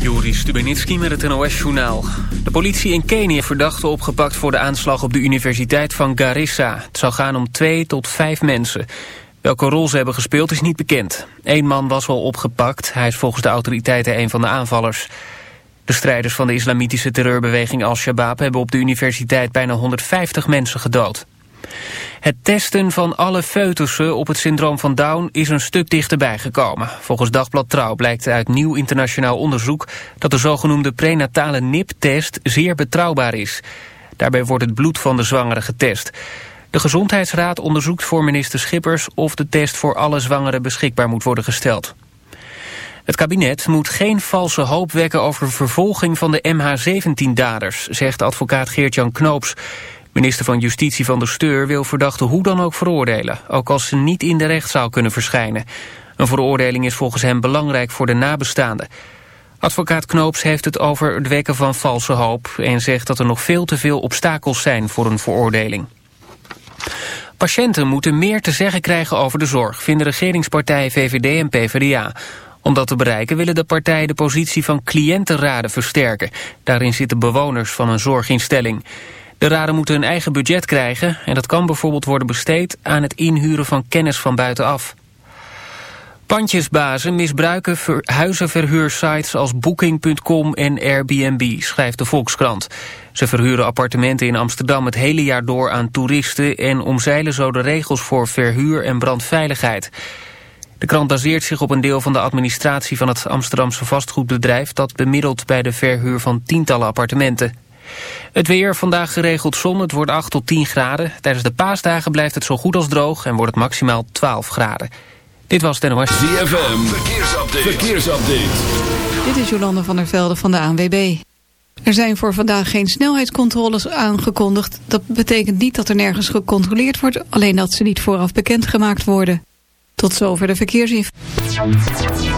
Juri Stubenitski met het NOS-journaal. De politie in Kenia verdachte opgepakt voor de aanslag op de universiteit van Garissa. Het zou gaan om twee tot vijf mensen. Welke rol ze hebben gespeeld is niet bekend. Eén man was al opgepakt. Hij is volgens de autoriteiten een van de aanvallers. De strijders van de islamitische terreurbeweging Al-Shabaab... hebben op de universiteit bijna 150 mensen gedood. Het testen van alle foetussen op het syndroom van Down is een stuk dichterbij gekomen. Volgens Dagblad Trouw blijkt uit nieuw internationaal onderzoek dat de zogenoemde prenatale NIP-test zeer betrouwbaar is. Daarbij wordt het bloed van de zwangere getest. De Gezondheidsraad onderzoekt voor minister Schippers of de test voor alle zwangeren beschikbaar moet worden gesteld. Het kabinet moet geen valse hoop wekken over vervolging van de MH17-daders, zegt advocaat Geert-Jan Knoops. Minister van Justitie van der Steur wil verdachten hoe dan ook veroordelen, ook als ze niet in de rechtszaal kunnen verschijnen. Een veroordeling is volgens hem belangrijk voor de nabestaanden. Advocaat Knoops heeft het over het wekken van valse hoop en zegt dat er nog veel te veel obstakels zijn voor een veroordeling. Patiënten moeten meer te zeggen krijgen over de zorg, vinden regeringspartijen VVD en PvdA. Om dat te bereiken willen de partijen de positie van cliëntenraden versterken. Daarin zitten bewoners van een zorginstelling. De raden moeten een eigen budget krijgen en dat kan bijvoorbeeld worden besteed aan het inhuren van kennis van buitenaf. Pandjesbazen misbruiken huizenverhuursites als Booking.com en Airbnb, schrijft de Volkskrant. Ze verhuren appartementen in Amsterdam het hele jaar door aan toeristen... en omzeilen zo de regels voor verhuur en brandveiligheid. De krant baseert zich op een deel van de administratie van het Amsterdamse vastgoedbedrijf... dat bemiddelt bij de verhuur van tientallen appartementen. Het weer, vandaag geregeld zon, het wordt 8 tot 10 graden. Tijdens de paasdagen blijft het zo goed als droog en wordt het maximaal 12 graden. Dit was het NOS. ZFM, verkeersupdate. verkeersupdate. Dit is Jolande van der Velde van de ANWB. Er zijn voor vandaag geen snelheidscontroles aangekondigd. Dat betekent niet dat er nergens gecontroleerd wordt, alleen dat ze niet vooraf bekendgemaakt worden. Tot zover de verkeersinformatie.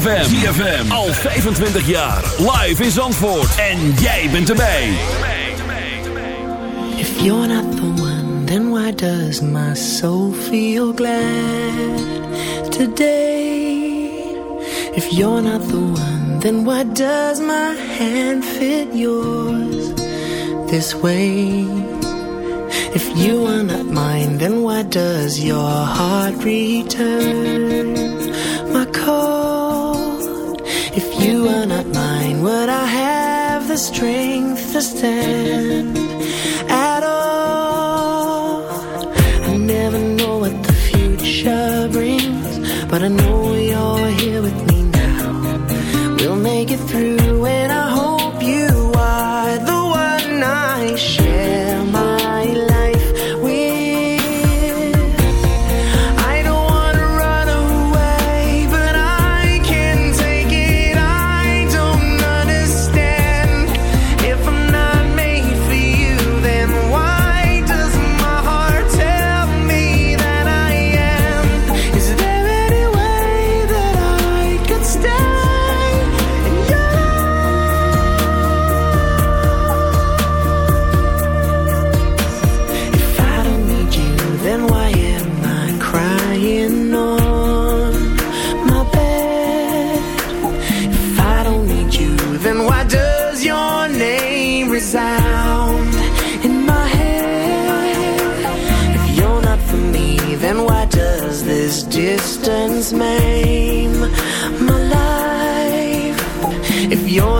ZFM. ZFM. Al 25 jaar. Live in Zandvoort. En jij bent erbij. If you're not the one, then why does my soul feel glad today? If you're not the one, then why does my hand fit yours this way? If you are not mine, then why does your heart return? you were not mine, would I have the strength to stand? This distance maim my life? If you're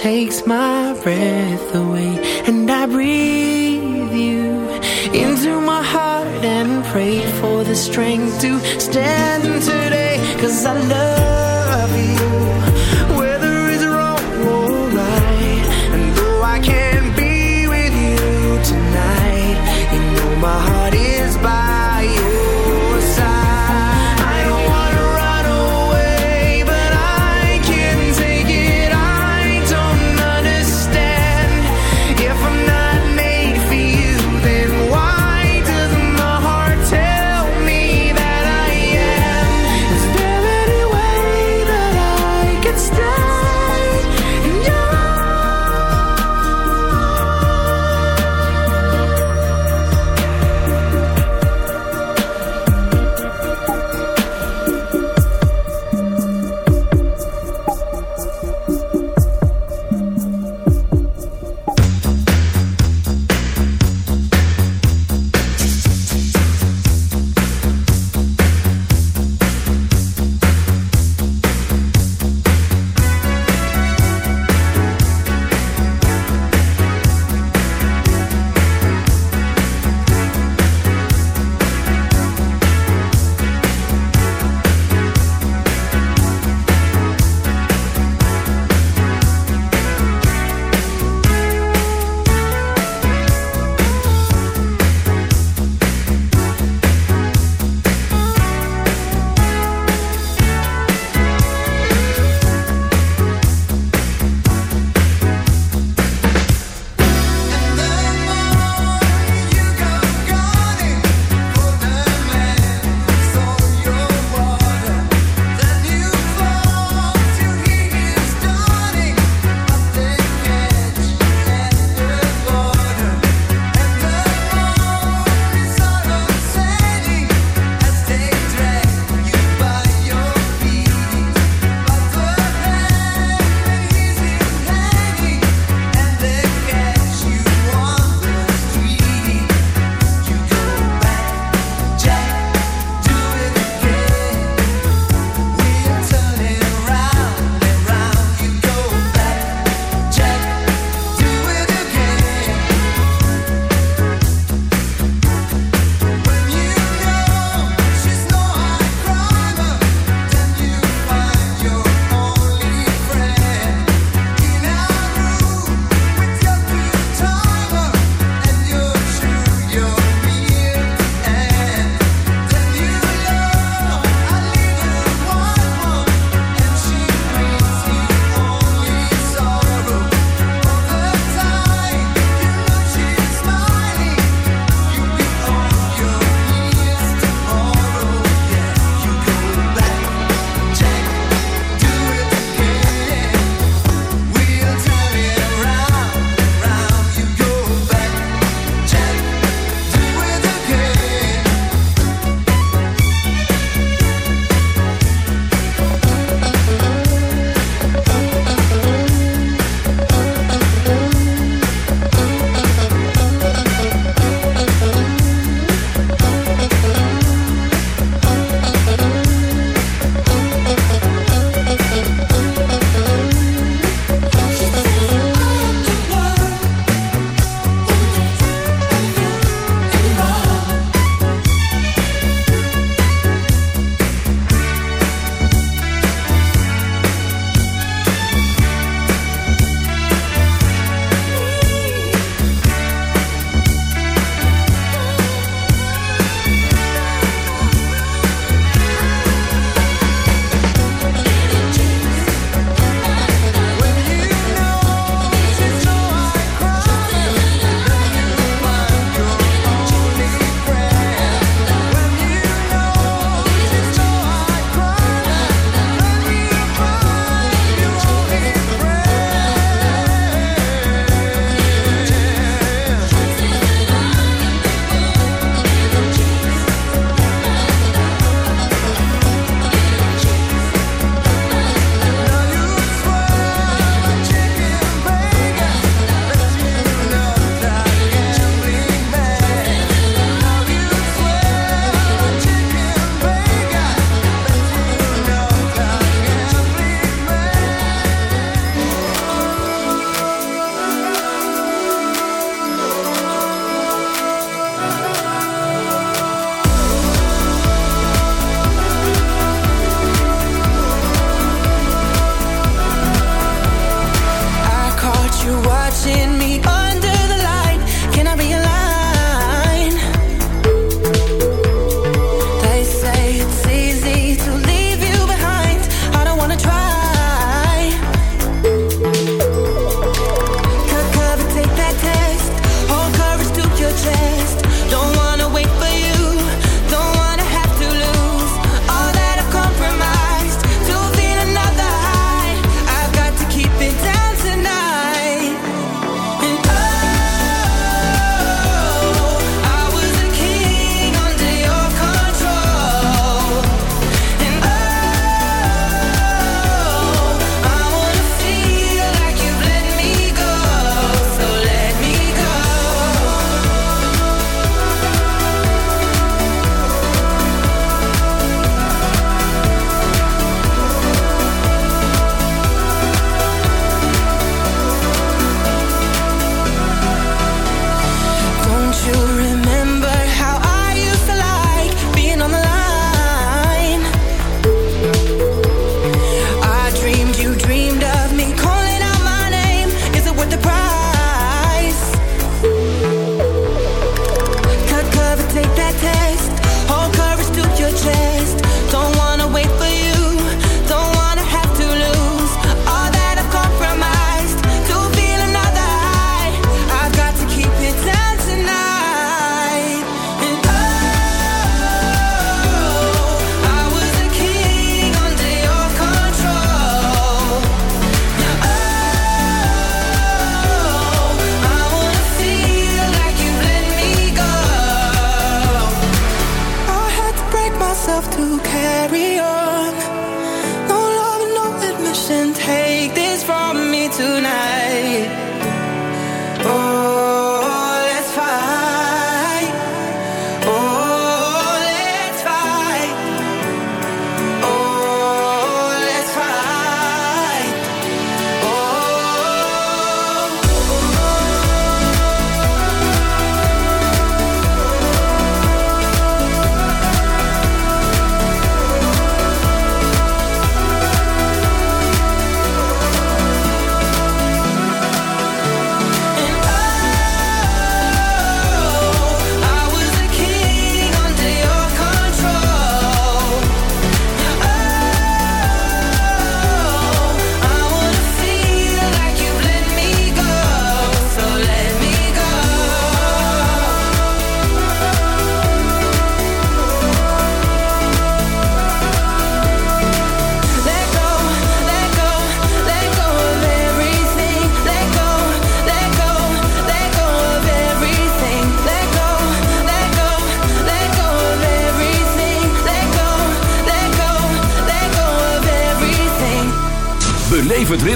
takes my breath.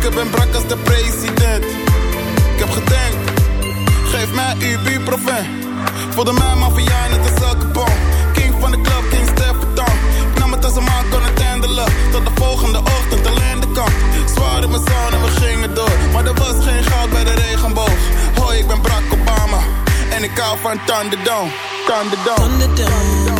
Ik ben brak als de president. Ik heb gedenkt, geef mij ibuprofen. Voelde mij maffia net als elke bom. King van de club, King Stefan. Ik nam het als een man kon het handelen. Tot de volgende ochtend alleen de kant. Zwaar in mijn zon we gingen door. Maar er was geen goud bij de regenboog. Hoi, ik ben Barack Obama. En ik hou van Thunderdome. Thunderdome. Thunderdome.